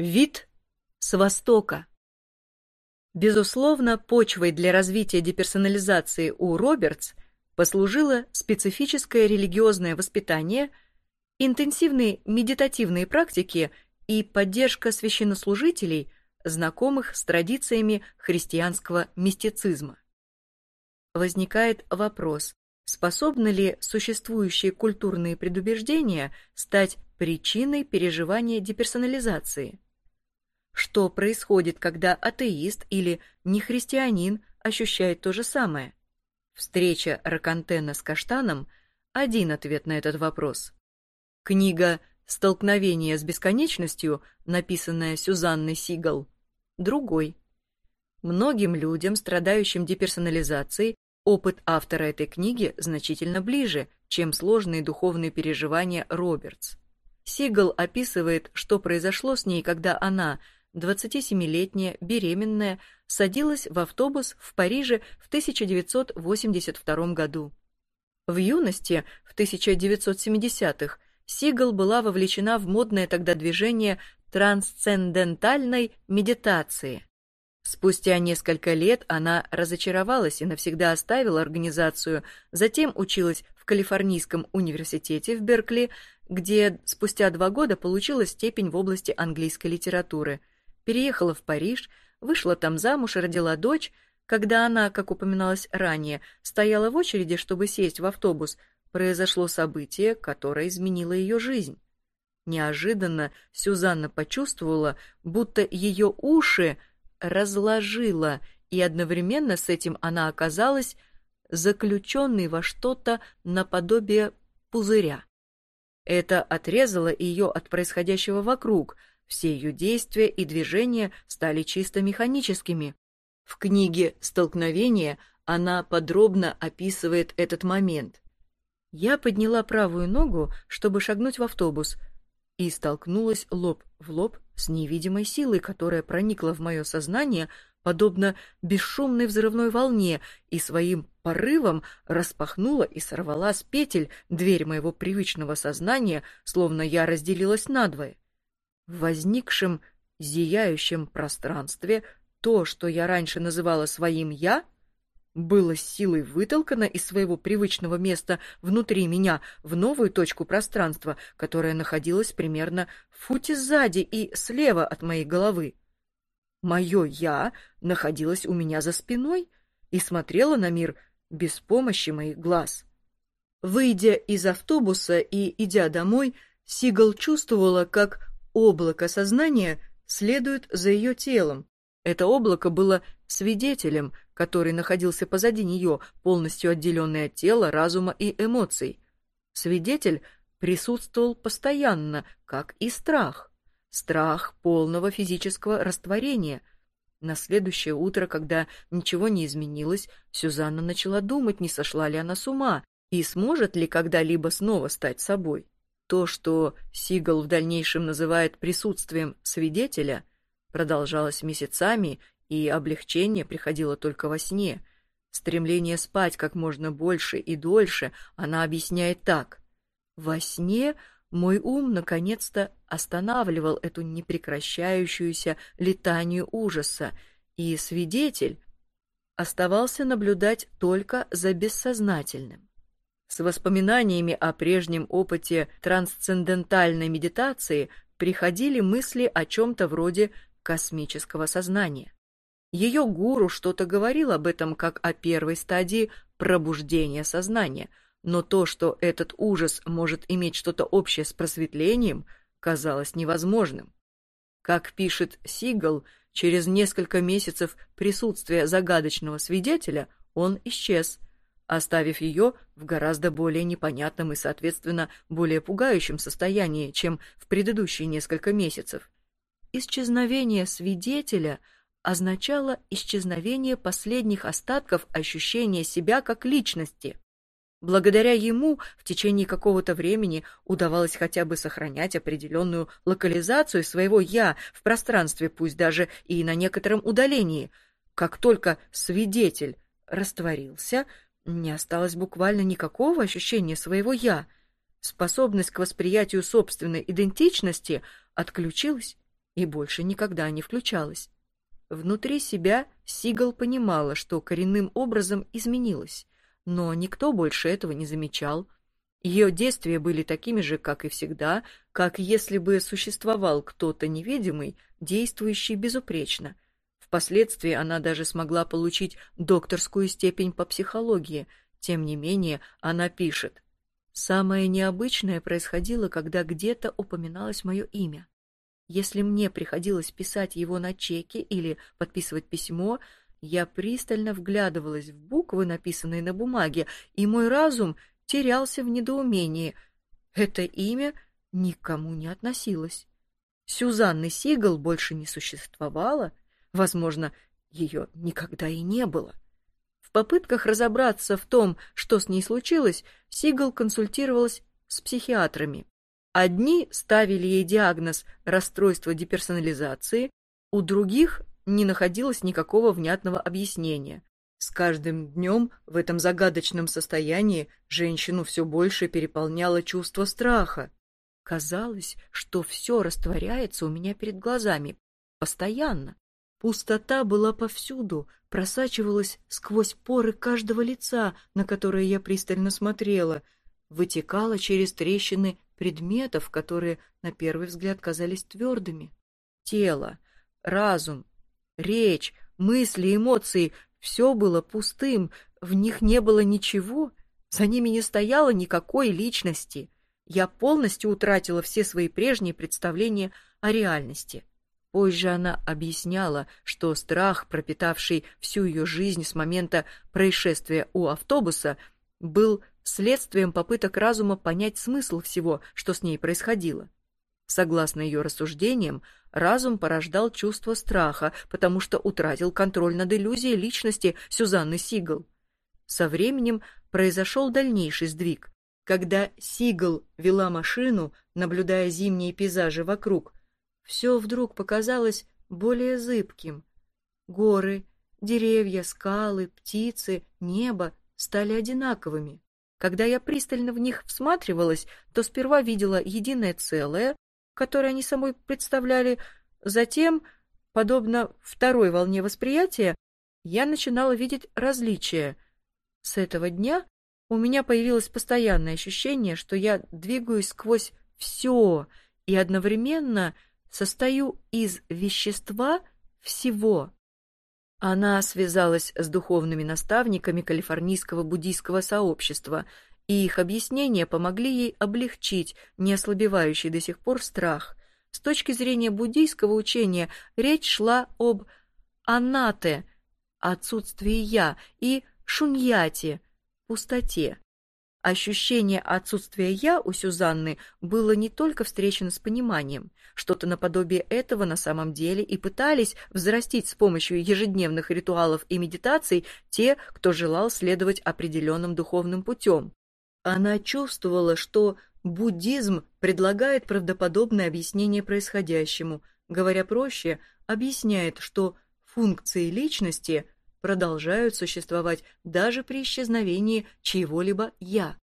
Вид с востока. Безусловно, почвой для развития деперсонализации у Робертс послужило специфическое религиозное воспитание, интенсивные медитативные практики и поддержка священнослужителей, знакомых с традициями христианского мистицизма. Возникает вопрос, способны ли существующие культурные предубеждения стать причиной переживания деперсонализации? Что происходит, когда атеист или нехристианин ощущает то же самое? Встреча Ракантена с Каштаном – один ответ на этот вопрос. Книга «Столкновение с бесконечностью», написанная Сюзанной Сигал, другой. Многим людям, страдающим деперсонализацией, опыт автора этой книги значительно ближе, чем сложные духовные переживания Робертс. Сигал описывает, что произошло с ней, когда она – 27-летняя, беременная, садилась в автобус в Париже в 1982 году. В юности, в 1970-х, Сигал была вовлечена в модное тогда движение трансцендентальной медитации. Спустя несколько лет она разочаровалась и навсегда оставила организацию, затем училась в Калифорнийском университете в Беркли, где спустя два года получила степень в области английской литературы – переехала в Париж, вышла там замуж и родила дочь. Когда она, как упоминалось ранее, стояла в очереди, чтобы сесть в автобус, произошло событие, которое изменило ее жизнь. Неожиданно Сюзанна почувствовала, будто ее уши разложила, и одновременно с этим она оказалась заключенной во что-то наподобие пузыря. Это отрезало ее от происходящего вокруг – все ее действия и движения стали чисто механическими. В книге «Столкновение» она подробно описывает этот момент. Я подняла правую ногу, чтобы шагнуть в автобус, и столкнулась лоб в лоб с невидимой силой, которая проникла в мое сознание, подобно бесшумной взрывной волне, и своим порывом распахнула и сорвала с петель дверь моего привычного сознания, словно я разделилась надвое. В возникшем зияющем пространстве то, что я раньше называла своим «я», было силой вытолкано из своего привычного места внутри меня в новую точку пространства, которая находилась примерно в футе сзади и слева от моей головы. Мое «я» находилось у меня за спиной и смотрело на мир без помощи моих глаз. Выйдя из автобуса и идя домой, Сигал чувствовала, как облако сознания следует за ее телом. Это облако было свидетелем, который находился позади нее, полностью отделенный от тела, разума и эмоций. Свидетель присутствовал постоянно, как и страх. Страх полного физического растворения. На следующее утро, когда ничего не изменилось, Сюзанна начала думать, не сошла ли она с ума и сможет ли когда-либо снова стать собой. То, что Сигал в дальнейшем называет присутствием свидетеля, продолжалось месяцами, и облегчение приходило только во сне. Стремление спать как можно больше и дольше она объясняет так. «Во сне мой ум наконец-то останавливал эту непрекращающуюся летанию ужаса, и свидетель оставался наблюдать только за бессознательным. С воспоминаниями о прежнем опыте трансцендентальной медитации приходили мысли о чем-то вроде космического сознания. Ее гуру что-то говорил об этом как о первой стадии пробуждения сознания, но то, что этот ужас может иметь что-то общее с просветлением, казалось невозможным. Как пишет Сигал, через несколько месяцев присутствия загадочного свидетеля он исчез – оставив ее в гораздо более непонятном и, соответственно, более пугающем состоянии, чем в предыдущие несколько месяцев. Исчезновение свидетеля означало исчезновение последних остатков ощущения себя как личности. Благодаря ему в течение какого-то времени удавалось хотя бы сохранять определенную локализацию своего «я» в пространстве, пусть даже и на некотором удалении. Как только свидетель растворился, не осталось буквально никакого ощущения своего «я». Способность к восприятию собственной идентичности отключилась и больше никогда не включалась. Внутри себя Сигал понимала, что коренным образом изменилась, но никто больше этого не замечал. Ее действия были такими же, как и всегда, как если бы существовал кто-то невидимый, действующий безупречно. Впоследствии она даже смогла получить докторскую степень по психологии. Тем не менее, она пишет. «Самое необычное происходило, когда где-то упоминалось мое имя. Если мне приходилось писать его на чеке или подписывать письмо, я пристально вглядывалась в буквы, написанные на бумаге, и мой разум терялся в недоумении. Это имя никому не относилось. Сюзанны Сигал больше не существовало. Возможно, ее никогда и не было. В попытках разобраться в том, что с ней случилось, Сигал консультировалась с психиатрами. Одни ставили ей диагноз расстройства деперсонализации, у других не находилось никакого внятного объяснения. С каждым днем в этом загадочном состоянии женщину все больше переполняло чувство страха. Казалось, что все растворяется у меня перед глазами. Постоянно. Пустота была повсюду, просачивалась сквозь поры каждого лица, на которое я пристально смотрела, вытекала через трещины предметов, которые на первый взгляд казались твердыми. Тело, разум, речь, мысли, эмоции — все было пустым, в них не было ничего, за ними не стояло никакой личности. Я полностью утратила все свои прежние представления о реальности. Позже она объясняла, что страх, пропитавший всю ее жизнь с момента происшествия у автобуса, был следствием попыток разума понять смысл всего, что с ней происходило. Согласно ее рассуждениям, разум порождал чувство страха, потому что утратил контроль над иллюзией личности Сюзанны Сигал. Со временем произошел дальнейший сдвиг. Когда Сигал вела машину, наблюдая зимние пейзажи вокруг, все вдруг показалось более зыбким. Горы, деревья, скалы, птицы, небо стали одинаковыми. Когда я пристально в них всматривалась, то сперва видела единое целое, которое они собой представляли, затем, подобно второй волне восприятия, я начинала видеть различия. С этого дня у меня появилось постоянное ощущение, что я двигаюсь сквозь все и одновременно состою из вещества всего. Она связалась с духовными наставниками калифорнийского буддийского сообщества, и их объяснения помогли ей облегчить неослабевающий до сих пор страх. С точки зрения буддийского учения речь шла об анате, отсутствии «я», и шуньяте, пустоте. Ощущение отсутствия «я» у Сюзанны было не только встречено с пониманием. Что-то наподобие этого на самом деле и пытались взрастить с помощью ежедневных ритуалов и медитаций те, кто желал следовать определенным духовным путем. Она чувствовала, что буддизм предлагает правдоподобное объяснение происходящему, говоря проще, объясняет, что функции личности – продолжают существовать даже при исчезновении чьего-либо «я».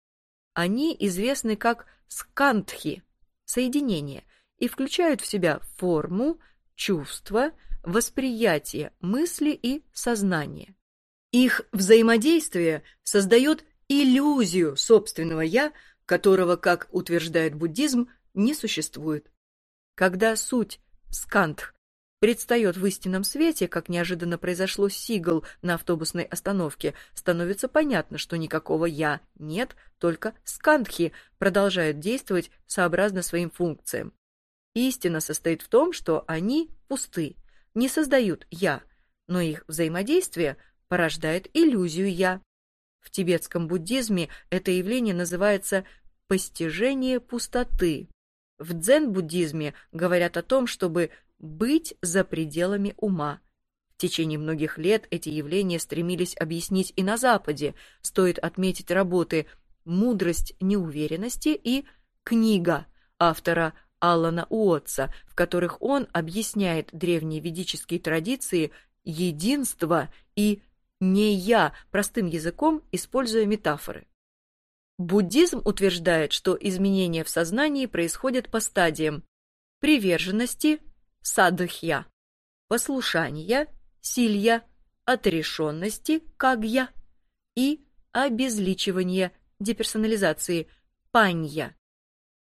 Они известны как скантхи – соединение, и включают в себя форму, чувство, восприятие, мысли и сознание. Их взаимодействие создает иллюзию собственного «я», которого, как утверждает буддизм, не существует. Когда суть скантх предстает в истинном свете, как неожиданно произошло с Сигал на автобусной остановке, становится понятно, что никакого «я» нет, только скандхи продолжают действовать сообразно своим функциям. Истина состоит в том, что они пусты, не создают «я», но их взаимодействие порождает иллюзию «я». В тибетском буддизме это явление называется «постижение пустоты». В дзен-буддизме говорят о том, чтобы быть за пределами ума. В течение многих лет эти явления стремились объяснить и на Западе. Стоит отметить работы «Мудрость неуверенности» и «Книга» автора Аллана Уотса, в которых он объясняет древние ведические традиции единства и «не я» простым языком, используя метафоры. Буддизм утверждает, что изменения в сознании происходят по стадиям приверженности, садхья, послушания, силья, отрешенности, кагья и обезличивания, деперсонализации, панья.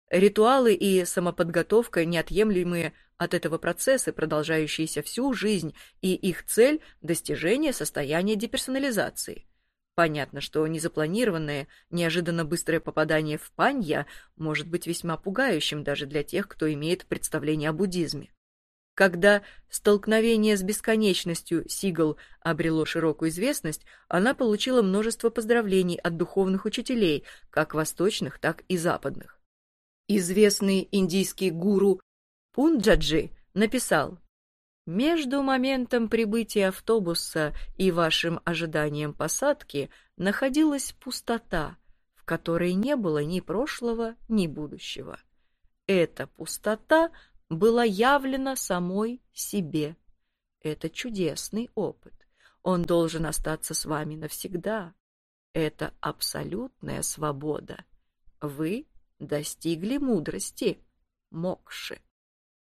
Ритуалы и самоподготовка неотъемлемые от этого процесса, продолжающиеся всю жизнь, и их цель – достижение состояния деперсонализации. Понятно, что незапланированное, неожиданно быстрое попадание в панья может быть весьма пугающим даже для тех, кто имеет представление о буддизме. Когда столкновение с бесконечностью Сигал обрело широкую известность, она получила множество поздравлений от духовных учителей, как восточных, так и западных. Известный индийский гуру Пунджаджи написал «Между моментом прибытия автобуса и вашим ожиданием посадки находилась пустота, в которой не было ни прошлого, ни будущего. Эта пустота – была явлена самой себе. Это чудесный опыт. Он должен остаться с вами навсегда. Это абсолютная свобода. Вы достигли мудрости, мокши.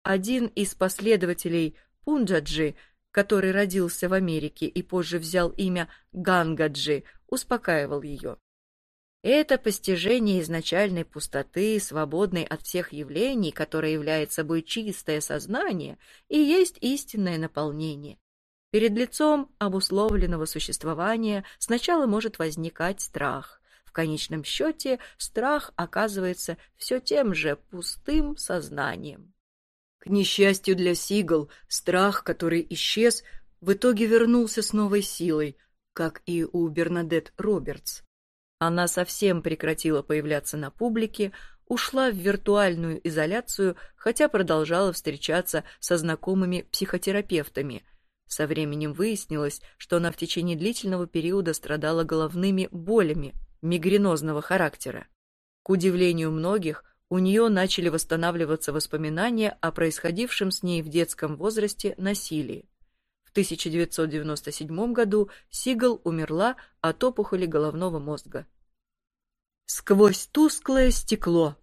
Один из последователей Пунджаджи, который родился в Америке и позже взял имя Гангаджи, успокаивал ее. Это постижение изначальной пустоты, свободной от всех явлений, которое является собой чистое сознание, и есть истинное наполнение. Перед лицом обусловленного существования сначала может возникать страх. В конечном счете страх оказывается все тем же пустым сознанием. К несчастью для Сигал, страх, который исчез, в итоге вернулся с новой силой, как и у Бернадет Робертс. Она совсем прекратила появляться на публике, ушла в виртуальную изоляцию, хотя продолжала встречаться со знакомыми психотерапевтами. Со временем выяснилось, что она в течение длительного периода страдала головными болями мигренозного характера. К удивлению многих, у нее начали восстанавливаться воспоминания о происходившем с ней в детском возрасте насилии. 1997 году Сигал умерла от опухоли головного мозга. Сквозь тусклое стекло.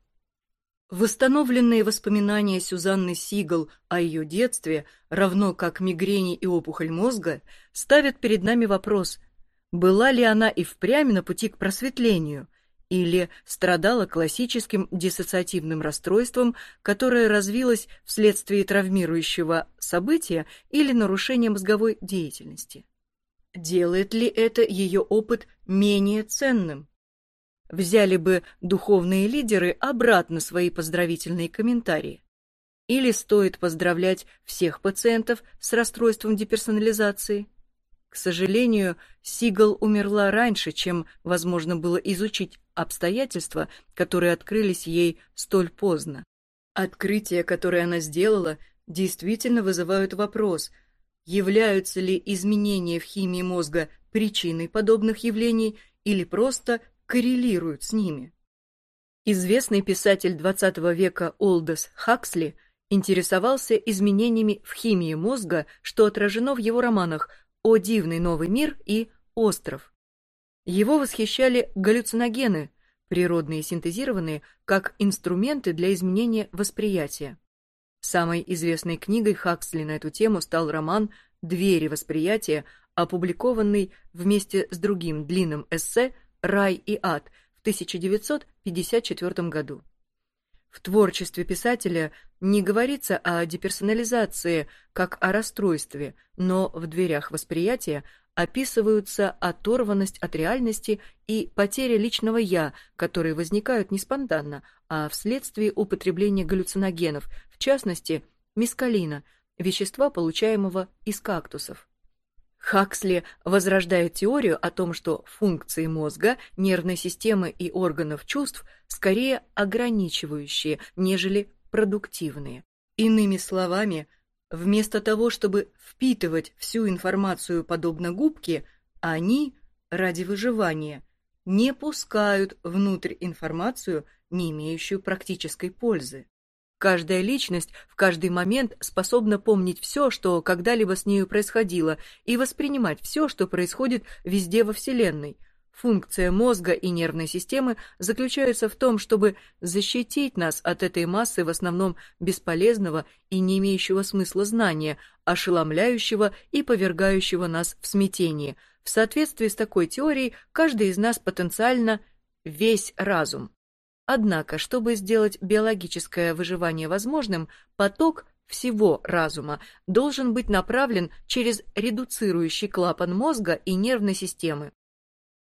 Восстановленные воспоминания Сюзанны Сигал о ее детстве, равно как мигрени и опухоль мозга, ставят перед нами вопрос, была ли она и впрямь на пути к просветлению – или страдала классическим диссоциативным расстройством, которое развилось вследствие травмирующего события или нарушения мозговой деятельности. Делает ли это ее опыт менее ценным? Взяли бы духовные лидеры обратно свои поздравительные комментарии? Или стоит поздравлять всех пациентов с расстройством деперсонализации? К сожалению, Сигал умерла раньше, чем возможно было изучить обстоятельства, которые открылись ей столь поздно. Открытия, которые она сделала, действительно вызывают вопрос, являются ли изменения в химии мозга причиной подобных явлений или просто коррелируют с ними. Известный писатель XX века Олдос Хаксли интересовался изменениями в химии мозга, что отражено в его романах «О дивный новый мир» и «Остров». Его восхищали галлюциногены, природные синтезированные, как инструменты для изменения восприятия. Самой известной книгой Хаксли на эту тему стал роман «Двери восприятия», опубликованный вместе с другим длинным эссе «Рай и ад» в 1954 году. В творчестве писателя не говорится о деперсонализации как о расстройстве, но в дверях восприятия описываются оторванность от реальности и потеря личного «я», которые возникают не спонтанно, а вследствие употребления галлюциногенов, в частности, мискалина, вещества, получаемого из кактусов. Хаксли возрождает теорию о том, что функции мозга, нервной системы и органов чувств скорее ограничивающие, нежели продуктивные. Иными словами, вместо того, чтобы впитывать всю информацию подобно губке, они, ради выживания, не пускают внутрь информацию, не имеющую практической пользы. Каждая личность в каждый момент способна помнить все, что когда-либо с нею происходило, и воспринимать все, что происходит везде во Вселенной. Функция мозга и нервной системы заключается в том, чтобы защитить нас от этой массы в основном бесполезного и не имеющего смысла знания, ошеломляющего и повергающего нас в смятение. В соответствии с такой теорией, каждый из нас потенциально весь разум. Однако, чтобы сделать биологическое выживание возможным, поток всего разума должен быть направлен через редуцирующий клапан мозга и нервной системы.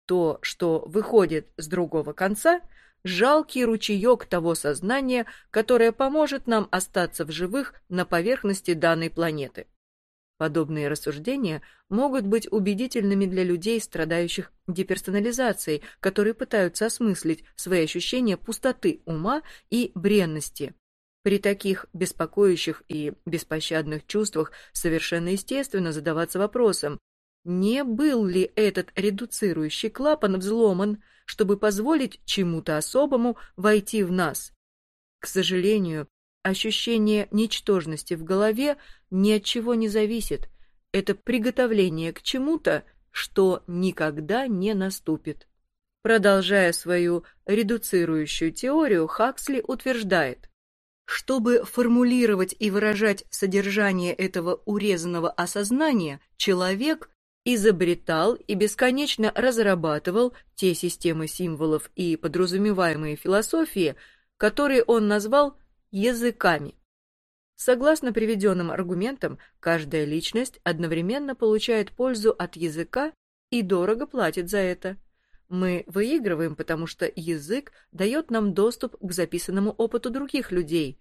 То, что выходит с другого конца, жалкий ручеек того сознания, которое поможет нам остаться в живых на поверхности данной планеты. Подобные рассуждения могут быть убедительными для людей, страдающих деперсонализацией, которые пытаются осмыслить свои ощущения пустоты ума и бренности. При таких беспокоящих и беспощадных чувствах совершенно естественно задаваться вопросом, не был ли этот редуцирующий клапан взломан, чтобы позволить чему-то особому войти в нас? К сожалению, ощущение ничтожности в голове ни от чего не зависит. Это приготовление к чему-то, что никогда не наступит. Продолжая свою редуцирующую теорию, Хаксли утверждает, чтобы формулировать и выражать содержание этого урезанного осознания, человек изобретал и бесконечно разрабатывал те системы символов и подразумеваемые философии, которые он назвал языками. Согласно приведенным аргументам, каждая личность одновременно получает пользу от языка и дорого платит за это. Мы выигрываем, потому что язык дает нам доступ к записанному опыту других людей.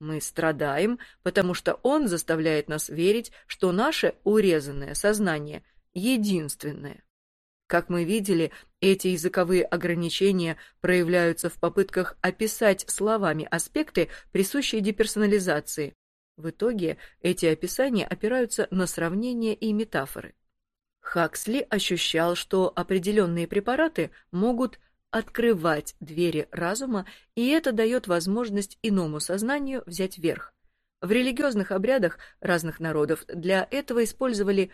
Мы страдаем, потому что он заставляет нас верить, что наше урезанное сознание – единственное. Как мы видели, эти языковые ограничения проявляются в попытках описать словами аспекты, присущие деперсонализации. В итоге эти описания опираются на сравнения и метафоры. Хаксли ощущал, что определенные препараты могут открывать двери разума, и это дает возможность иному сознанию взять верх. В религиозных обрядах разных народов для этого использовали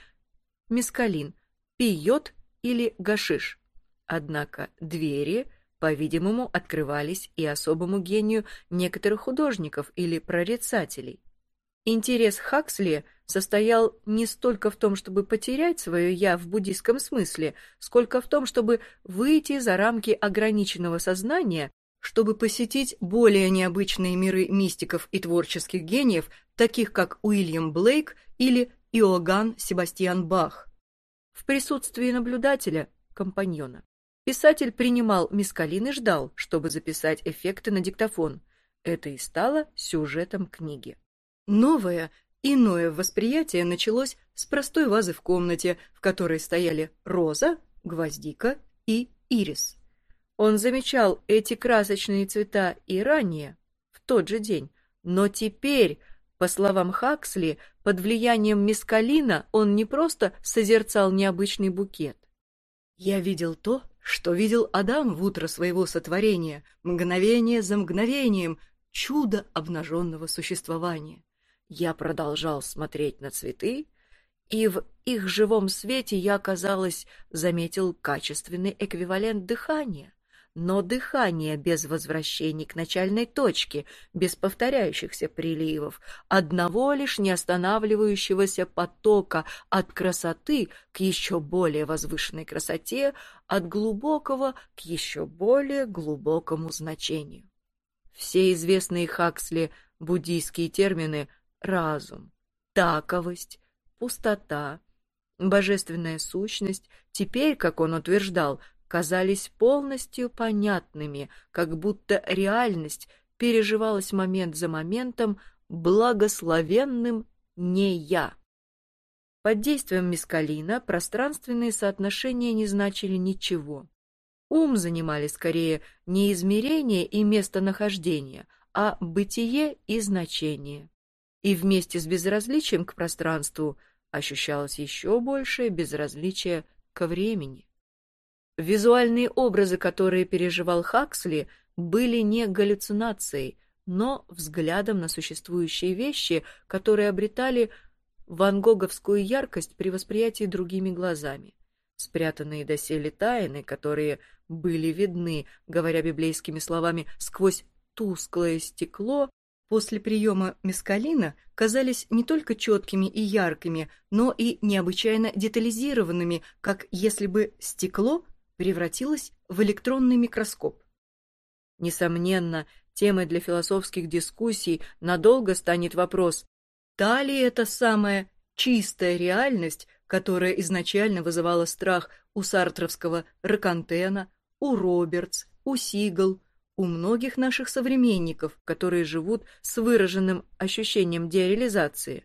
мескалин, пиот или гашиш. Однако двери, по-видимому, открывались и особому гению некоторых художников или прорицателей. Интерес Хаксли состоял не столько в том, чтобы потерять свое «я» в буддийском смысле, сколько в том, чтобы выйти за рамки ограниченного сознания, чтобы посетить более необычные миры мистиков и творческих гениев, таких как Уильям Блейк или Иоганн Себастьян Бах. В присутствии наблюдателя, компаньона, писатель принимал мискалин и ждал, чтобы записать эффекты на диктофон. Это и стало сюжетом книги. Новое, иное восприятие началось с простой вазы в комнате, в которой стояли роза, гвоздика и ирис. Он замечал эти красочные цвета и ранее, в тот же день, но теперь по словам Хаксли, под влиянием мискалина он не просто созерцал необычный букет. «Я видел то, что видел Адам в утро своего сотворения, мгновение за мгновением, чудо обнаженного существования. Я продолжал смотреть на цветы, и в их живом свете я, казалось, заметил качественный эквивалент дыхания. Но дыхание без возвращений к начальной точке, без повторяющихся приливов, одного лишь неостанавливающегося потока от красоты к еще более возвышенной красоте, от глубокого к еще более глубокому значению. Все известные Хаксли буддийские термины «разум», «таковость», «пустота», «божественная сущность» теперь, как он утверждал, казались полностью понятными, как будто реальность переживалась момент за моментом благословенным «не я». Под действием мискалина пространственные соотношения не значили ничего. Ум занимали скорее не измерение и местонахождение, а бытие и значение. И вместе с безразличием к пространству ощущалось еще большее безразличие ко времени. Визуальные образы, которые переживал Хаксли, были не галлюцинацией, но взглядом на существующие вещи, которые обретали ван Гоговскую яркость при восприятии другими глазами. спрятанные доселе тайны, которые были видны, говоря библейскими словами, сквозь тусклое стекло, после приема мескалина казались не только четкими и яркими, но и необычайно детализированными, как если бы стекло превратилось в электронный микроскоп. Несомненно, темой для философских дискуссий надолго станет вопрос, та ли это самая чистая реальность, которая изначально вызывала страх у сартровского Ракантена, у Робертс, у Сигл, у многих наших современников, которые живут с выраженным ощущением дереализации.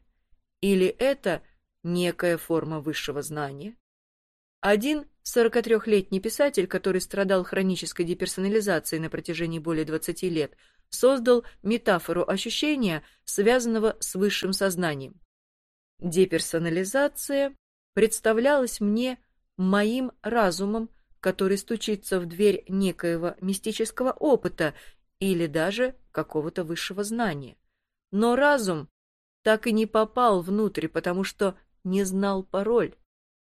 Или это некая форма высшего знания? Один 43-летний писатель, который страдал хронической деперсонализацией на протяжении более 20 лет, создал метафору ощущения, связанного с высшим сознанием. Деперсонализация представлялась мне моим разумом, который стучится в дверь некоего мистического опыта или даже какого-то высшего знания. Но разум так и не попал внутрь, потому что не знал пароль.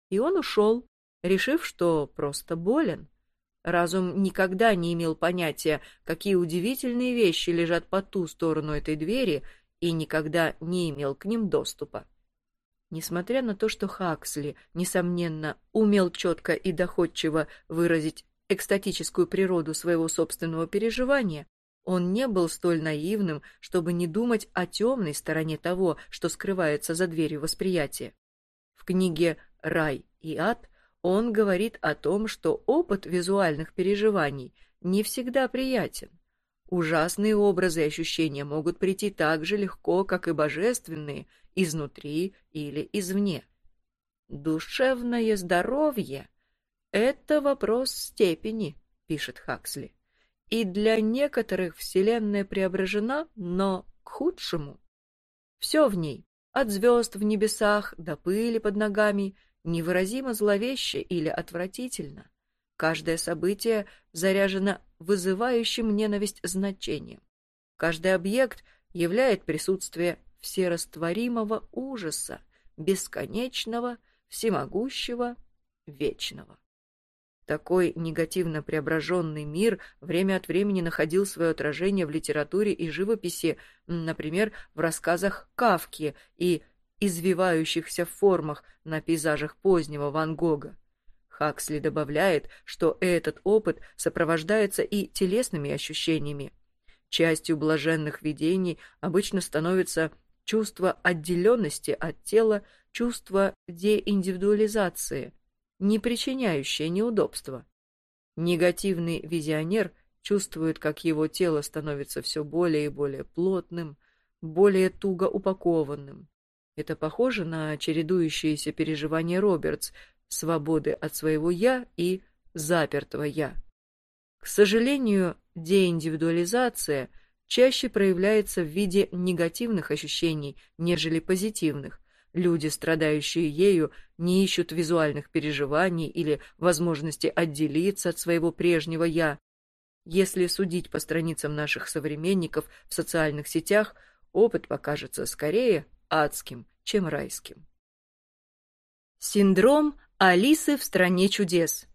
И он ушел, решив, что просто болен. Разум никогда не имел понятия, какие удивительные вещи лежат по ту сторону этой двери, и никогда не имел к ним доступа. Несмотря на то, что Хаксли, несомненно, умел четко и доходчиво выразить экстатическую природу своего собственного переживания, он не был столь наивным, чтобы не думать о темной стороне того, что скрывается за дверью восприятия. В книге «Рай и ад» он говорит о том, что опыт визуальных переживаний не всегда приятен. Ужасные образы и ощущения могут прийти так же легко, как и божественные, изнутри или извне. Душевное здоровье — это вопрос степени, пишет Хаксли. И для некоторых Вселенная преображена, но к худшему. Все в ней, от звезд в небесах до пыли под ногами, невыразимо зловеще или отвратительно. Каждое событие заряжено вызывающим ненависть значением. Каждый объект являет присутствие всерастворимого ужаса, бесконечного, всемогущего, вечного. Такой негативно преображенный мир время от времени находил свое отражение в литературе и живописи, например, в рассказах Кавки и извивающихся формах на пейзажах позднего Ван Гога. Хаксли добавляет, что этот опыт сопровождается и телесными ощущениями. Частью блаженных видений обычно становится чувство отделенности от тела, чувство деиндивидуализации, не причиняющее неудобства. Негативный визионер чувствует, как его тело становится все более и более плотным, более туго упакованным. Это похоже на чередующиеся переживания Робертс, свободы от своего «я» и запертого «я». К сожалению, деиндивидуализация – чаще проявляется в виде негативных ощущений, нежели позитивных. Люди, страдающие ею, не ищут визуальных переживаний или возможности отделиться от своего прежнего «я». Если судить по страницам наших современников в социальных сетях, опыт покажется скорее адским, чем райским. Синдром Алисы в стране чудес.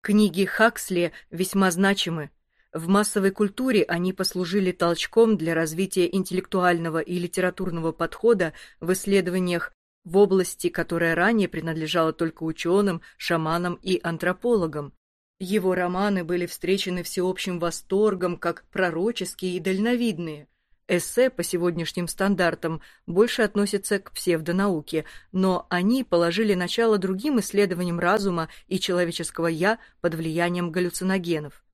Книги Хаксли весьма значимы, в массовой культуре они послужили толчком для развития интеллектуального и литературного подхода в исследованиях в области, которая ранее принадлежала только ученым, шаманам и антропологам. Его романы были встречены всеобщим восторгом как пророческие и дальновидные. Эссе по сегодняшним стандартам больше относятся к псевдонауке, но они положили начало другим исследованиям разума и человеческого «я» под влиянием галлюциногенов.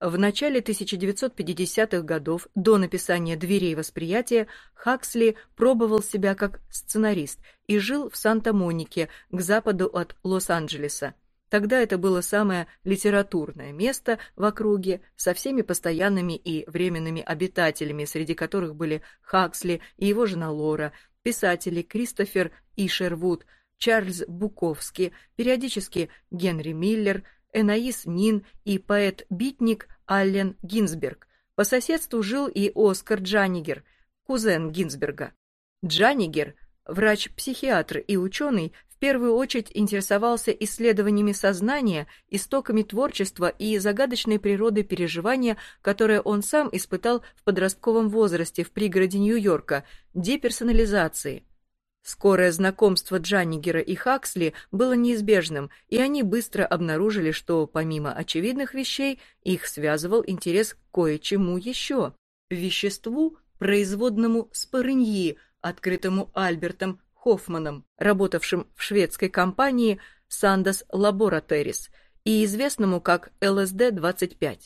В начале 1950-х годов, до написания «Дверей восприятия», Хаксли пробовал себя как сценарист и жил в Санта-Монике, к западу от Лос-Анджелеса. Тогда это было самое литературное место в округе, со всеми постоянными и временными обитателями, среди которых были Хаксли и его жена Лора, писатели Кристофер Ишервуд, Чарльз Буковский, периодически Генри Миллер, Энаис Нин и поэт-битник Аллен Гинзберг. По соседству жил и Оскар Джанигер, кузен Гинзберга. Джанигер, врач-психиатр и ученый, в первую очередь интересовался исследованиями сознания, истоками творчества и загадочной природы переживания, которое он сам испытал в подростковом возрасте в пригороде Нью-Йорка – деперсонализации. Скорое знакомство Джаннигера и Хаксли было неизбежным, и они быстро обнаружили, что, помимо очевидных вещей, их связывал интерес к кое-чему еще – веществу, производному спорыньи, открытому Альбертом Хоффманом, работавшим в шведской компании Sandoz Laboratories и известному как ЛСД-25.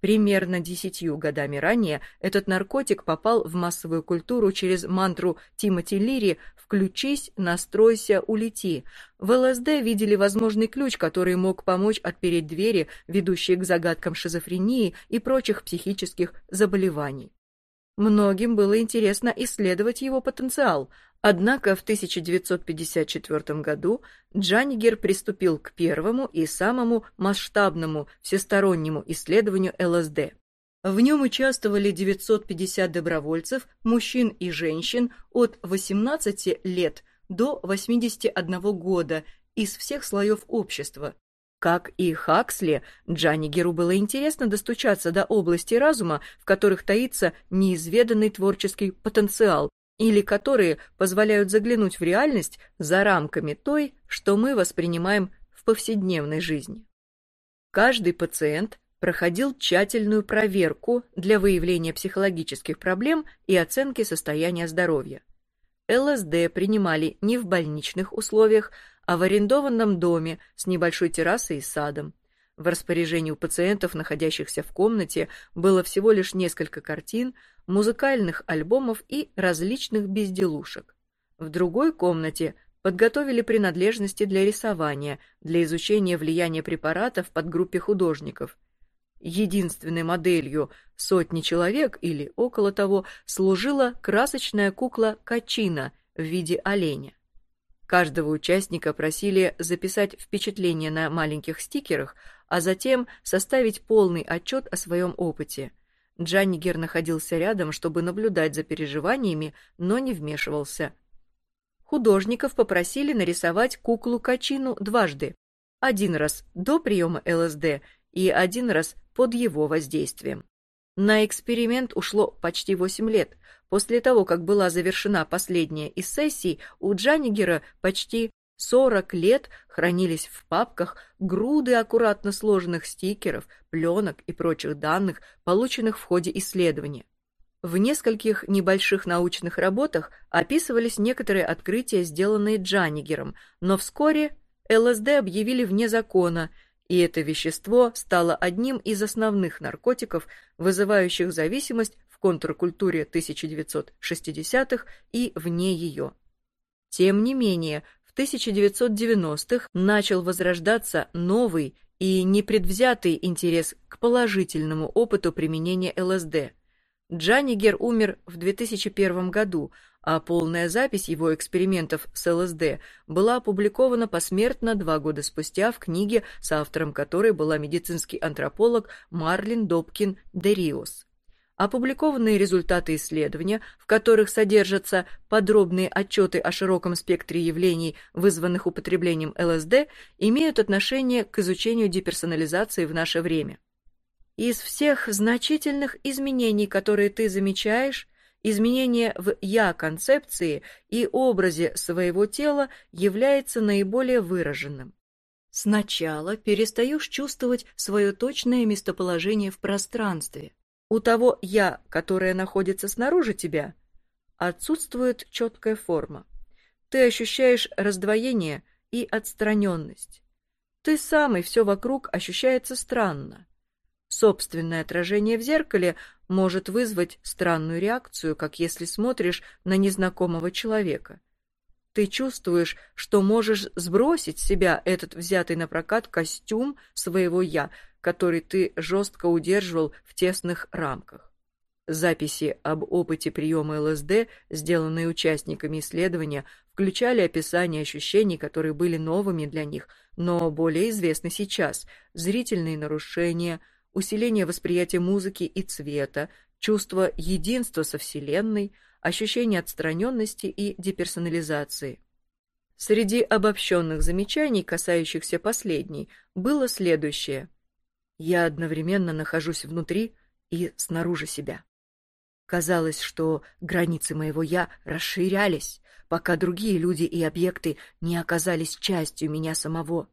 Примерно десятью годами ранее этот наркотик попал в массовую культуру через мантру Тимоти Лири «Включись, настройся, улети». В ЛСД видели возможный ключ, который мог помочь отпереть двери, ведущие к загадкам шизофрении и прочих психических заболеваний. Многим было интересно исследовать его потенциал, однако в 1954 году Джанигер приступил к первому и самому масштабному всестороннему исследованию ЛСД. В нем участвовали 950 добровольцев, мужчин и женщин от 18 лет до 81 года из всех слоев общества, как и Хаксли, Джанигеру было интересно достучаться до области разума, в которых таится неизведанный творческий потенциал, или которые позволяют заглянуть в реальность за рамками той, что мы воспринимаем в повседневной жизни. Каждый пациент проходил тщательную проверку для выявления психологических проблем и оценки состояния здоровья. ЛСД принимали не в больничных условиях, а в арендованном доме с небольшой террасой и садом. В распоряжении у пациентов, находящихся в комнате, было всего лишь несколько картин, музыкальных альбомов и различных безделушек. В другой комнате подготовили принадлежности для рисования, для изучения влияния препаратов под группе художников. Единственной моделью сотни человек или около того служила красочная кукла Качина в виде оленя. Каждого участника просили записать впечатления на маленьких стикерах, а затем составить полный отчет о своем опыте. Джаннигер находился рядом, чтобы наблюдать за переживаниями, но не вмешивался. Художников попросили нарисовать куклу-качину дважды. Один раз до приема ЛСД и один раз под его воздействием. На эксперимент ушло почти 8 лет. После того, как была завершена последняя из сессий, у Джанигера почти 40 лет хранились в папках груды аккуратно сложенных стикеров, пленок и прочих данных, полученных в ходе исследования. В нескольких небольших научных работах описывались некоторые открытия, сделанные Джанигером, но вскоре ЛСД объявили вне закона – и это вещество стало одним из основных наркотиков, вызывающих зависимость в контркультуре 1960-х и вне ее. Тем не менее, в 1990-х начал возрождаться новый и непредвзятый интерес к положительному опыту применения ЛСД. Джанигер умер в 2001 году, а полная запись его экспериментов с ЛСД была опубликована посмертно два года спустя в книге, с автором которой была медицинский антрополог Марлин Добкин Дериос. Опубликованные результаты исследования, в которых содержатся подробные отчеты о широком спектре явлений, вызванных употреблением ЛСД, имеют отношение к изучению деперсонализации в наше время. Из всех значительных изменений, которые ты замечаешь, изменение в «я-концепции» и образе своего тела является наиболее выраженным. Сначала перестаешь чувствовать свое точное местоположение в пространстве. У того «я», которое находится снаружи тебя, отсутствует четкая форма. Ты ощущаешь раздвоение и отстраненность. Ты сам и все вокруг ощущается странно. Собственное отражение в зеркале может вызвать странную реакцию, как если смотришь на незнакомого человека. Ты чувствуешь, что можешь сбросить с себя этот взятый на прокат костюм своего «я», который ты жестко удерживал в тесных рамках. Записи об опыте приема ЛСД, сделанные участниками исследования, включали описание ощущений, которые были новыми для них, но более известны сейчас, зрительные нарушения – усиление восприятия музыки и цвета, чувство единства со Вселенной, ощущение отстраненности и деперсонализации. Среди обобщенных замечаний, касающихся последней, было следующее. «Я одновременно нахожусь внутри и снаружи себя». Казалось, что границы моего «я» расширялись, пока другие люди и объекты не оказались частью меня самого.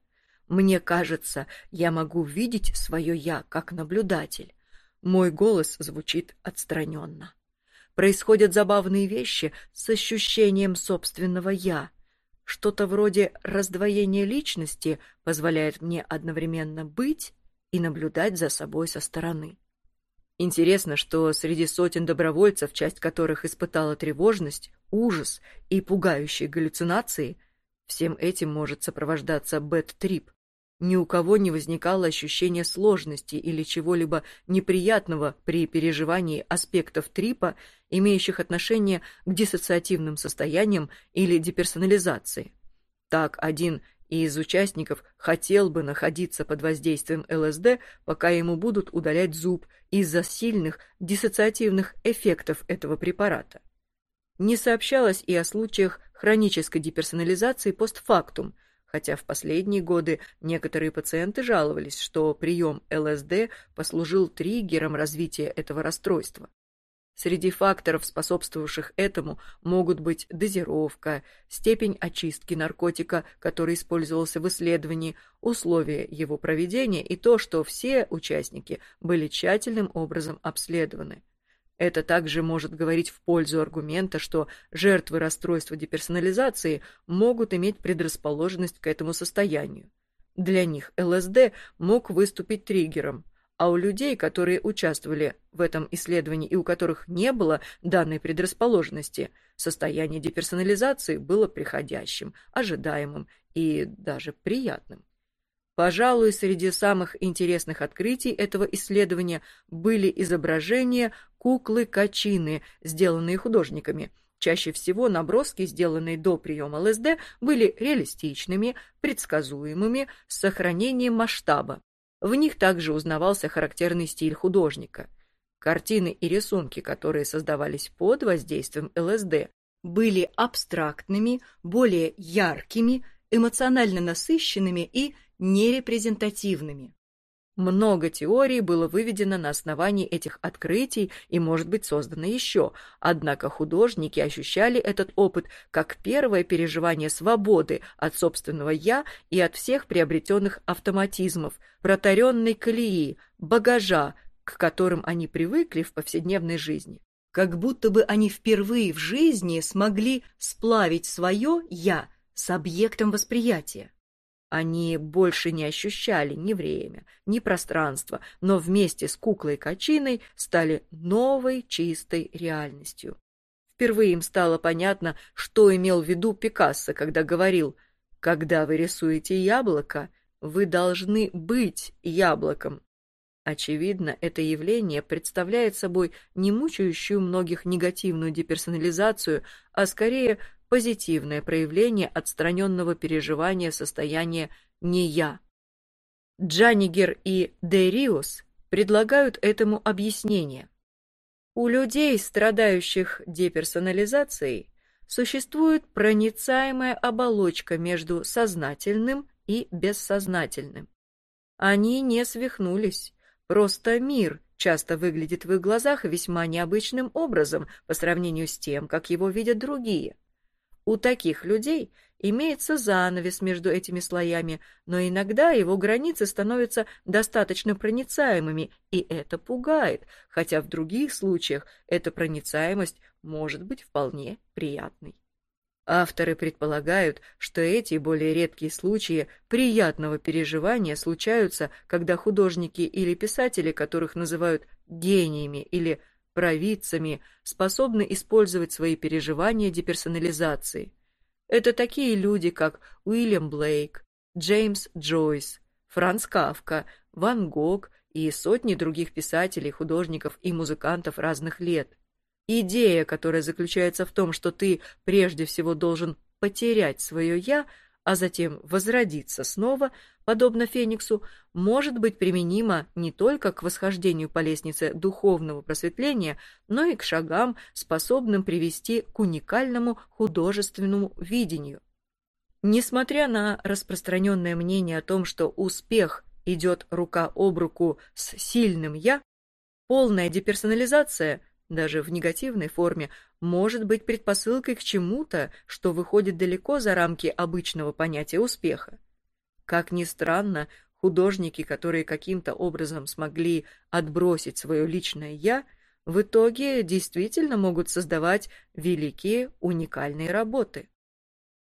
Мне кажется, я могу видеть свое «я» как наблюдатель. Мой голос звучит отстраненно. Происходят забавные вещи с ощущением собственного «я». Что-то вроде раздвоения личности позволяет мне одновременно быть и наблюдать за собой со стороны. Интересно, что среди сотен добровольцев, часть которых испытала тревожность, ужас и пугающие галлюцинации, всем этим может сопровождаться бэт-трип. Ни у кого не возникало ощущения сложности или чего-либо неприятного при переживании аспектов трипа, имеющих отношение к диссоциативным состояниям или деперсонализации. Так, один из участников хотел бы находиться под воздействием ЛСД, пока ему будут удалять зуб из-за сильных диссоциативных эффектов этого препарата. Не сообщалось и о случаях хронической деперсонализации постфактум, хотя в последние годы некоторые пациенты жаловались, что прием ЛСД послужил триггером развития этого расстройства. Среди факторов, способствовавших этому, могут быть дозировка, степень очистки наркотика, который использовался в исследовании, условия его проведения и то, что все участники были тщательным образом обследованы. Это также может говорить в пользу аргумента, что жертвы расстройства деперсонализации могут иметь предрасположенность к этому состоянию. Для них ЛСД мог выступить триггером, а у людей, которые участвовали в этом исследовании и у которых не было данной предрасположенности, состояние деперсонализации было приходящим, ожидаемым и даже приятным. Пожалуй, среди самых интересных открытий этого исследования были изображения куклы-качины, сделанные художниками. Чаще всего наброски, сделанные до приема ЛСД, были реалистичными, предсказуемыми, с сохранением масштаба. В них также узнавался характерный стиль художника. Картины и рисунки, которые создавались под воздействием ЛСД, были абстрактными, более яркими, эмоционально насыщенными и нерепрезентативными. Много теорий было выведено на основании этих открытий и, может быть, создано еще, однако художники ощущали этот опыт как первое переживание свободы от собственного «я» и от всех приобретенных автоматизмов, протаренной колеи, багажа, к которым они привыкли в повседневной жизни. Как будто бы они впервые в жизни смогли сплавить свое «я» с объектом восприятия. Они больше не ощущали ни время, ни пространство, но вместе с куклой-качиной стали новой чистой реальностью. Впервые им стало понятно, что имел в виду Пикассо, когда говорил «Когда вы рисуете яблоко, вы должны быть яблоком». Очевидно, это явление представляет собой не мучающую многих негативную деперсонализацию, а скорее позитивное проявление отстраненного переживания состояния «не я». Джанигер и Дериус предлагают этому объяснение. У людей, страдающих деперсонализацией, существует проницаемая оболочка между сознательным и бессознательным. Они не свихнулись, просто мир часто выглядит в их глазах весьма необычным образом по сравнению с тем, как его видят другие. У таких людей имеется занавес между этими слоями, но иногда его границы становятся достаточно проницаемыми, и это пугает, хотя в других случаях эта проницаемость может быть вполне приятной. Авторы предполагают, что эти более редкие случаи приятного переживания случаются, когда художники или писатели, которых называют гениями или провидцами, способны использовать свои переживания деперсонализации. Это такие люди, как Уильям Блейк, Джеймс Джойс, Франц Кавка, Ван Гог и сотни других писателей, художников и музыкантов разных лет. Идея, которая заключается в том, что ты прежде всего должен потерять свое «я», а затем возродиться снова, подобно Фениксу, может быть применима не только к восхождению по лестнице духовного просветления, но и к шагам, способным привести к уникальному художественному видению. Несмотря на распространенное мнение о том, что успех идет рука об руку с сильным «я», полная деперсонализация, даже в негативной форме, может быть предпосылкой к чему-то, что выходит далеко за рамки обычного понятия успеха. Как ни странно, художники, которые каким-то образом смогли отбросить свое личное «я», в итоге действительно могут создавать великие уникальные работы.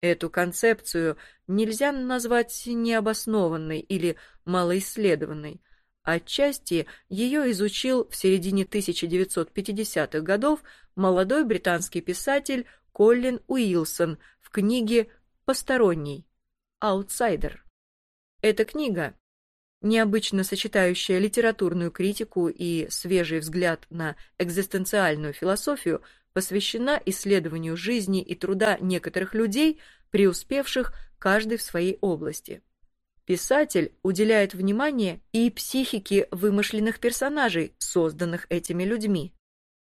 Эту концепцию нельзя назвать необоснованной или малоисследованной. Отчасти ее изучил в середине 1950-х годов молодой британский писатель Коллин Уилсон в книге «Посторонний. Аутсайдер». Эта книга, необычно сочетающая литературную критику и свежий взгляд на экзистенциальную философию, посвящена исследованию жизни и труда некоторых людей, преуспевших каждый в своей области. Писатель уделяет внимание и психике вымышленных персонажей, созданных этими людьми.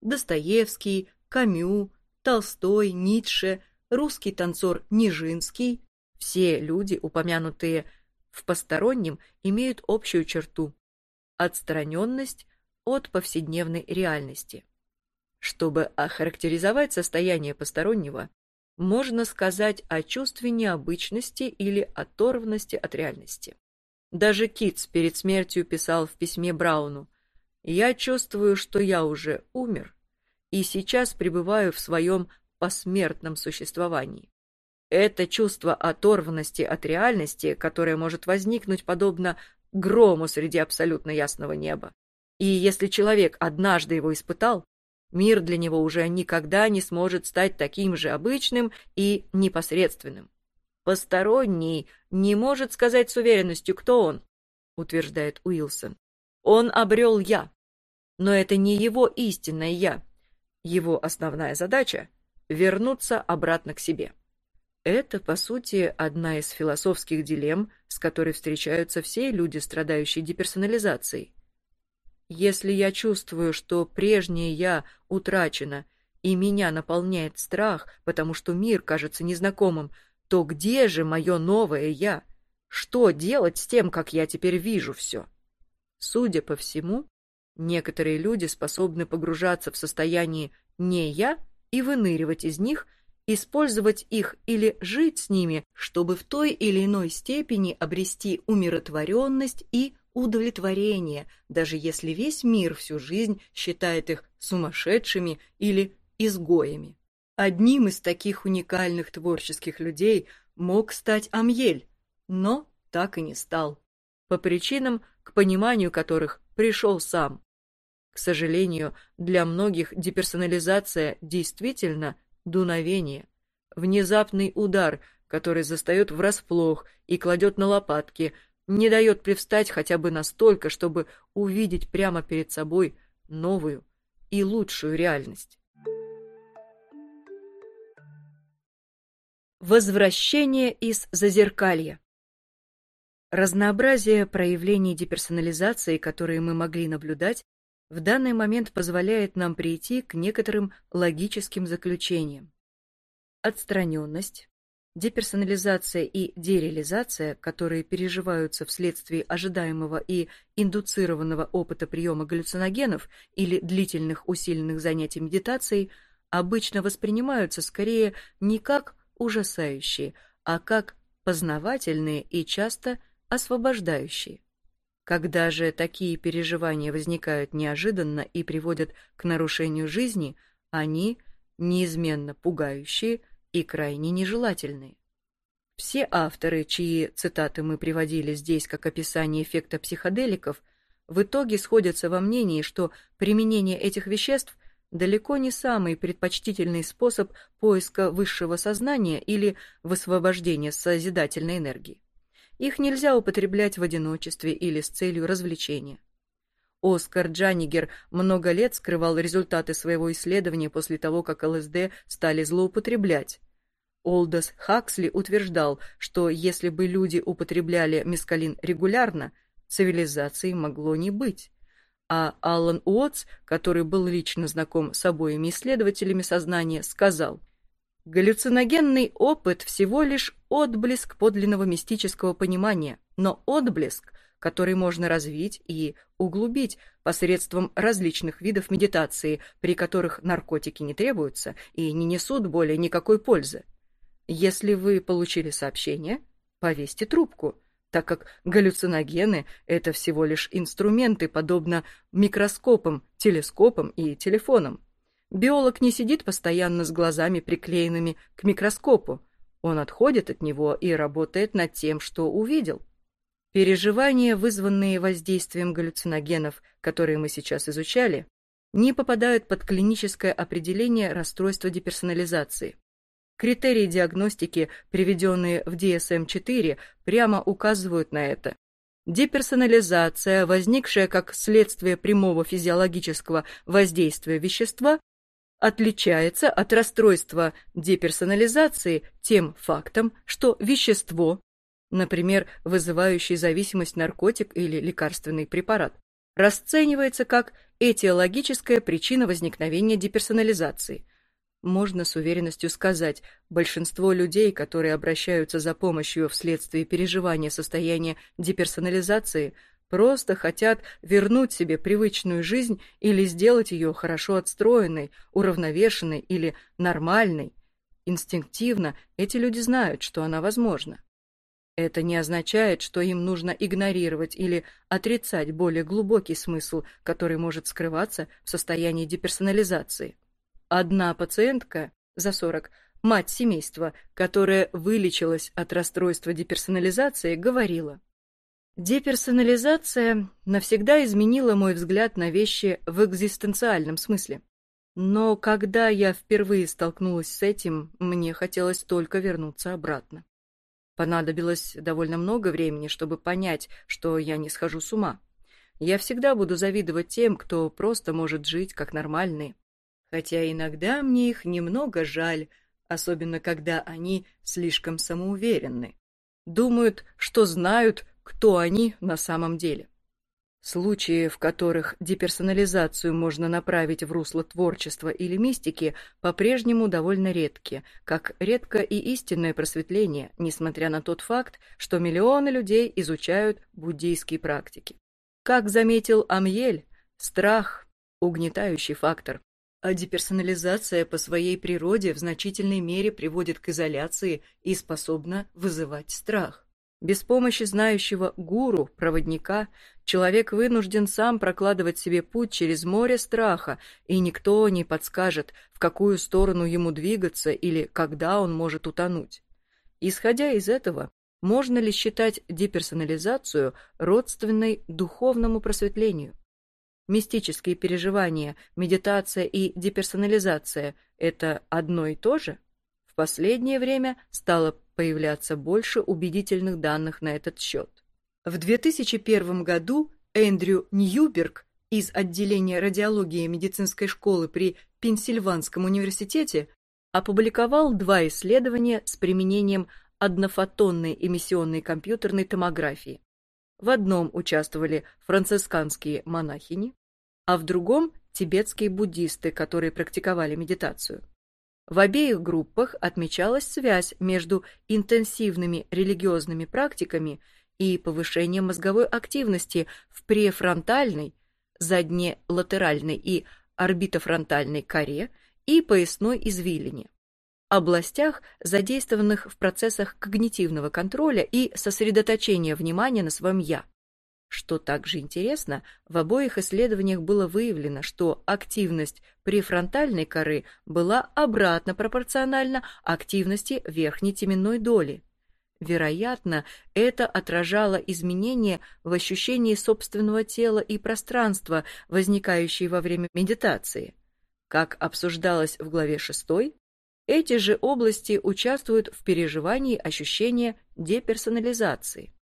Достоевский, Камю, Толстой, Ницше, русский танцор Нижинский – все люди, упомянутые в постороннем, имеют общую черту – отстраненность от повседневной реальности. Чтобы охарактеризовать состояние постороннего, можно сказать о чувстве необычности или оторванности от реальности. Даже Китс перед смертью писал в письме Брауну «Я чувствую, что я уже умер и сейчас пребываю в своем посмертном существовании. Это чувство оторванности от реальности, которое может возникнуть подобно грому среди абсолютно ясного неба. И если человек однажды его испытал, Мир для него уже никогда не сможет стать таким же обычным и непосредственным. Посторонний не может сказать с уверенностью, кто он, утверждает Уилсон. Он обрел «я». Но это не его истинное «я». Его основная задача — вернуться обратно к себе. Это, по сути, одна из философских дилемм, с которой встречаются все люди, страдающие деперсонализацией. Если я чувствую, что прежнее «я» утрачено, и меня наполняет страх, потому что мир кажется незнакомым, то где же мое новое «я»? Что делать с тем, как я теперь вижу все? Судя по всему, некоторые люди способны погружаться в состояние «не я» и выныривать из них, использовать их или жить с ними, чтобы в той или иной степени обрести умиротворенность и удовлетворение, даже если весь мир всю жизнь считает их сумасшедшими или изгоями. Одним из таких уникальных творческих людей мог стать Амьель, но так и не стал, по причинам, к пониманию которых пришел сам. К сожалению, для многих деперсонализация действительно дуновение, внезапный удар, который застает врасплох и кладет на лопатки, не дает привстать хотя бы настолько, чтобы увидеть прямо перед собой новую и лучшую реальность. Возвращение из зазеркалья Разнообразие проявлений деперсонализации, которые мы могли наблюдать, в данный момент позволяет нам прийти к некоторым логическим заключениям. Отстраненность, Деперсонализация и дереализация, которые переживаются вследствие ожидаемого и индуцированного опыта приема галлюциногенов или длительных усиленных занятий медитацией, обычно воспринимаются скорее не как ужасающие, а как познавательные и часто освобождающие. Когда же такие переживания возникают неожиданно и приводят к нарушению жизни, они, неизменно пугающие, и крайне нежелательные. Все авторы, чьи цитаты мы приводили здесь как описание эффекта психоделиков, в итоге сходятся во мнении, что применение этих веществ далеко не самый предпочтительный способ поиска высшего сознания или высвобождения созидательной энергии. Их нельзя употреблять в одиночестве или с целью развлечения. Оскар Джанигер много лет скрывал результаты своего исследования после того, как ЛСД стали злоупотреблять. Олдос Хаксли утверждал, что если бы люди употребляли мескалин регулярно, цивилизации могло не быть. А Аллан Уотс, который был лично знаком с обоими исследователями сознания, сказал, Галлюциногенный опыт всего лишь отблеск подлинного мистического понимания, но отблеск, который можно развить и углубить посредством различных видов медитации, при которых наркотики не требуются и не несут более никакой пользы. Если вы получили сообщение, повесьте трубку, так как галлюциногены – это всего лишь инструменты, подобно микроскопам, телескопам и телефонам. Биолог не сидит постоянно с глазами приклеенными к микроскопу. Он отходит от него и работает над тем, что увидел. Переживания, вызванные воздействием галлюциногенов, которые мы сейчас изучали, не попадают под клиническое определение расстройства деперсонализации. Критерии диагностики, приведенные в DSM-4, прямо указывают на это. Деперсонализация, возникшая как следствие прямого физиологического воздействия вещества, отличается от расстройства деперсонализации тем фактом, что вещество, например, вызывающий зависимость наркотик или лекарственный препарат, расценивается как этиологическая причина возникновения деперсонализации. Можно с уверенностью сказать, большинство людей, которые обращаются за помощью вследствие переживания состояния деперсонализации – Просто хотят вернуть себе привычную жизнь или сделать ее хорошо отстроенной, уравновешенной или нормальной. Инстинктивно эти люди знают, что она возможна. Это не означает, что им нужно игнорировать или отрицать более глубокий смысл, который может скрываться в состоянии деперсонализации. Одна пациентка за 40, мать семейства, которая вылечилась от расстройства деперсонализации, говорила – Деперсонализация навсегда изменила мой взгляд на вещи в экзистенциальном смысле. Но когда я впервые столкнулась с этим, мне хотелось только вернуться обратно. Понадобилось довольно много времени, чтобы понять, что я не схожу с ума. Я всегда буду завидовать тем, кто просто может жить как нормальные. Хотя иногда мне их немного жаль, особенно когда они слишком самоуверенны. Думают, что знают, кто они на самом деле. Случаи, в которых деперсонализацию можно направить в русло творчества или мистики, по-прежнему довольно редки, как редко и истинное просветление, несмотря на тот факт, что миллионы людей изучают буддийские практики. Как заметил Амьель, страх – угнетающий фактор, а деперсонализация по своей природе в значительной мере приводит к изоляции и способна вызывать страх. Без помощи знающего гуру, проводника, человек вынужден сам прокладывать себе путь через море страха, и никто не подскажет, в какую сторону ему двигаться или когда он может утонуть. Исходя из этого, можно ли считать деперсонализацию родственной духовному просветлению? Мистические переживания, медитация и деперсонализация – это одно и то же? В последнее время стало появляться больше убедительных данных на этот счет. В 2001 году Эндрю Ньюберг из отделения радиологии медицинской школы при Пенсильванском университете опубликовал два исследования с применением однофотонной эмиссионной компьютерной томографии. В одном участвовали францисканские монахини, а в другом – тибетские буддисты, которые практиковали медитацию. В обеих группах отмечалась связь между интенсивными религиозными практиками и повышением мозговой активности в префронтальной, задне-латеральной и орбитофронтальной коре и поясной извилине, областях, задействованных в процессах когнитивного контроля и сосредоточения внимания на своем «я». Что также интересно, в обоих исследованиях было выявлено, что активность префронтальной коры была обратно пропорциональна активности верхней теменной доли. Вероятно, это отражало изменения в ощущении собственного тела и пространства, возникающие во время медитации. Как обсуждалось в главе 6, эти же области участвуют в переживании ощущения деперсонализации.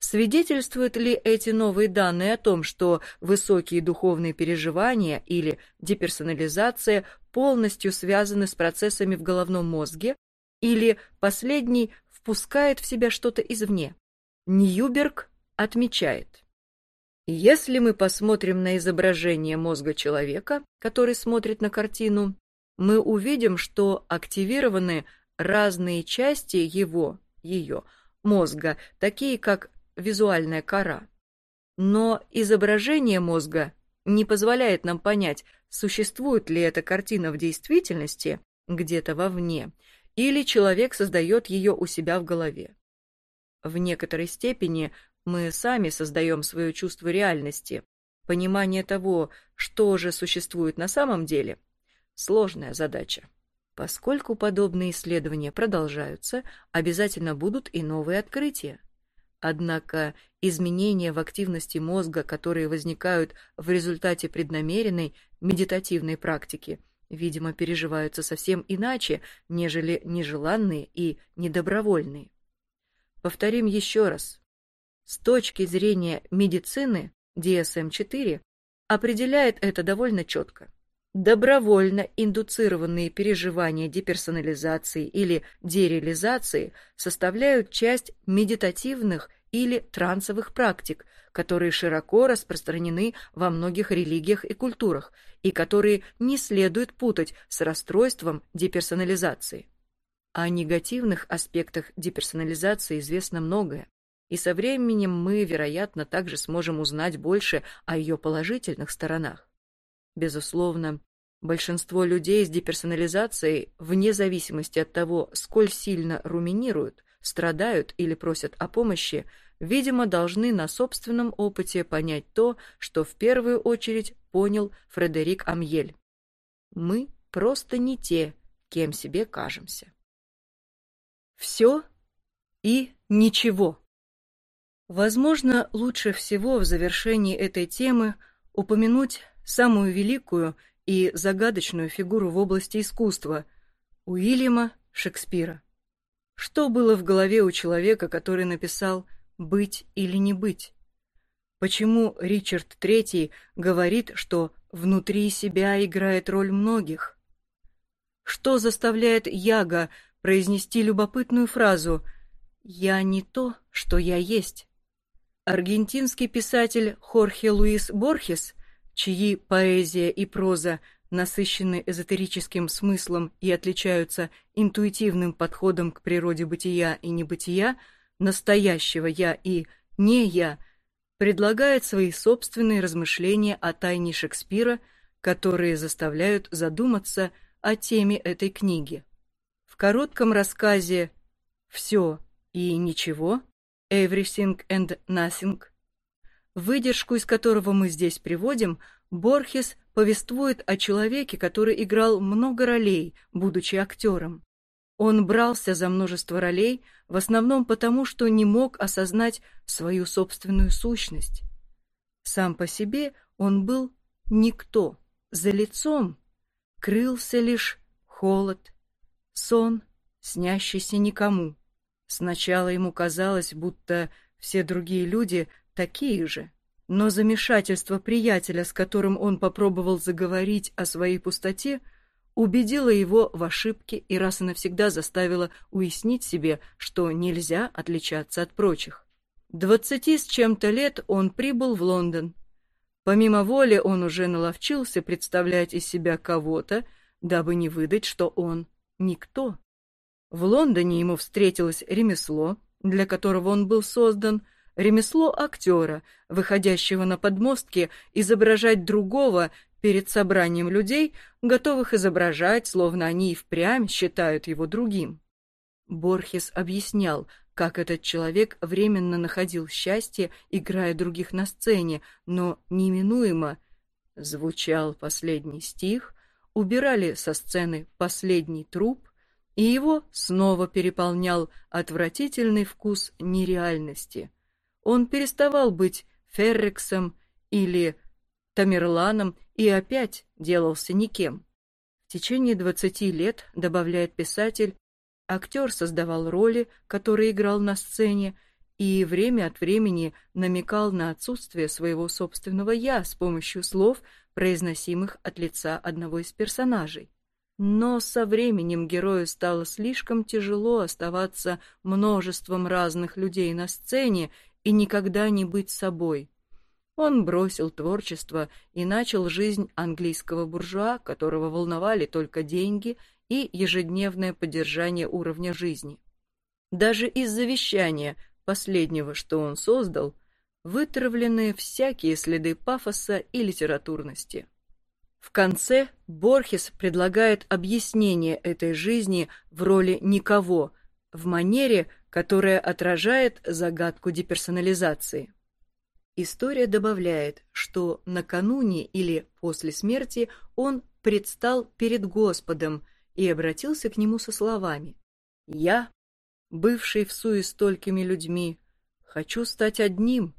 Свидетельствуют ли эти новые данные о том, что высокие духовные переживания или деперсонализация полностью связаны с процессами в головном мозге, или последний впускает в себя что-то извне? Ньюберг отмечает. Если мы посмотрим на изображение мозга человека, который смотрит на картину, мы увидим, что активированы разные части его, ее, мозга, такие как визуальная кора. Но изображение мозга не позволяет нам понять, существует ли эта картина в действительности где-то вовне, или человек создает ее у себя в голове. В некоторой степени мы сами создаем свое чувство реальности. Понимание того, что же существует на самом деле – сложная задача. Поскольку подобные исследования продолжаются, обязательно будут и новые открытия. Однако изменения в активности мозга, которые возникают в результате преднамеренной медитативной практики, видимо, переживаются совсем иначе, нежели нежеланные и недобровольные. Повторим еще раз. С точки зрения медицины DSM-4 определяет это довольно четко. Добровольно индуцированные переживания деперсонализации или дереализации составляют часть медитативных или трансовых практик, которые широко распространены во многих религиях и культурах и которые не следует путать с расстройством деперсонализации. О негативных аспектах деперсонализации известно многое, и со временем мы, вероятно, также сможем узнать больше о ее положительных сторонах. Безусловно, большинство людей с деперсонализацией, вне зависимости от того, сколь сильно руминируют, страдают или просят о помощи, видимо, должны на собственном опыте понять то, что в первую очередь понял Фредерик Амьель. Мы просто не те, кем себе кажемся. Все и ничего. Возможно, лучше всего в завершении этой темы упомянуть самую великую и загадочную фигуру в области искусства – Уильяма Шекспира. Что было в голове у человека, который написал «быть или не быть»? Почему Ричард III говорит, что внутри себя играет роль многих? Что заставляет Яга произнести любопытную фразу «Я не то, что я есть»? Аргентинский писатель Хорхе Луис Борхес, чьи поэзия и проза насыщены эзотерическим смыслом и отличаются интуитивным подходом к природе бытия и небытия, настоящего «я» и «не я», предлагает свои собственные размышления о тайне Шекспира, которые заставляют задуматься о теме этой книги. В коротком рассказе «Все и ничего» «Everything and Nothing», выдержку из которого мы здесь приводим, Борхес повествует о человеке, который играл много ролей, будучи актером. Он брался за множество ролей, в основном потому, что не мог осознать свою собственную сущность. Сам по себе он был никто, за лицом крылся лишь холод, сон, снящийся никому. Сначала ему казалось, будто все другие люди такие же, но замешательство приятеля, с которым он попробовал заговорить о своей пустоте, убедило его в ошибке и раз и навсегда заставило уяснить себе, что нельзя отличаться от прочих. Двадцати с чем-то лет он прибыл в Лондон. Помимо воли он уже наловчился представлять из себя кого-то, дабы не выдать, что он никто. В Лондоне ему встретилось ремесло, для которого он был создан – ремесло актера, выходящего на подмостки изображать другого перед собранием людей, готовых изображать, словно они и впрямь считают его другим. Борхес объяснял, как этот человек временно находил счастье, играя других на сцене, но неминуемо звучал последний стих, убирали со сцены последний труп, и его снова переполнял отвратительный вкус нереальности — он переставал быть Феррексом или Тамерланом и опять делался никем. В течение двадцати лет, добавляет писатель, актер создавал роли, которые играл на сцене, и время от времени намекал на отсутствие своего собственного «я» с помощью слов, произносимых от лица одного из персонажей. Но со временем герою стало слишком тяжело оставаться множеством разных людей на сцене и никогда не быть собой. Он бросил творчество и начал жизнь английского буржуа, которого волновали только деньги и ежедневное поддержание уровня жизни. Даже из завещания, последнего, что он создал, вытравлены всякие следы пафоса и литературности. В конце Борхес предлагает объяснение этой жизни в роли никого, в манере, которая отражает загадку деперсонализации. История добавляет, что накануне или после смерти он предстал перед Господом и обратился к нему со словами «Я, бывший в суе столькими людьми, хочу стать одним,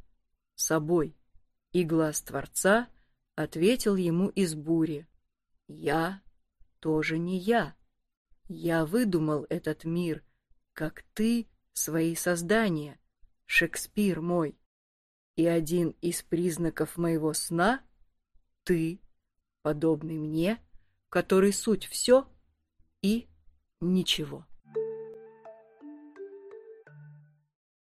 собой». И глаз Творца ответил ему из бури «Я тоже не я. Я выдумал этот мир, как ты свои создания, Шекспир мой. И один из признаков моего сна — ты, подобный мне, который суть все и ничего.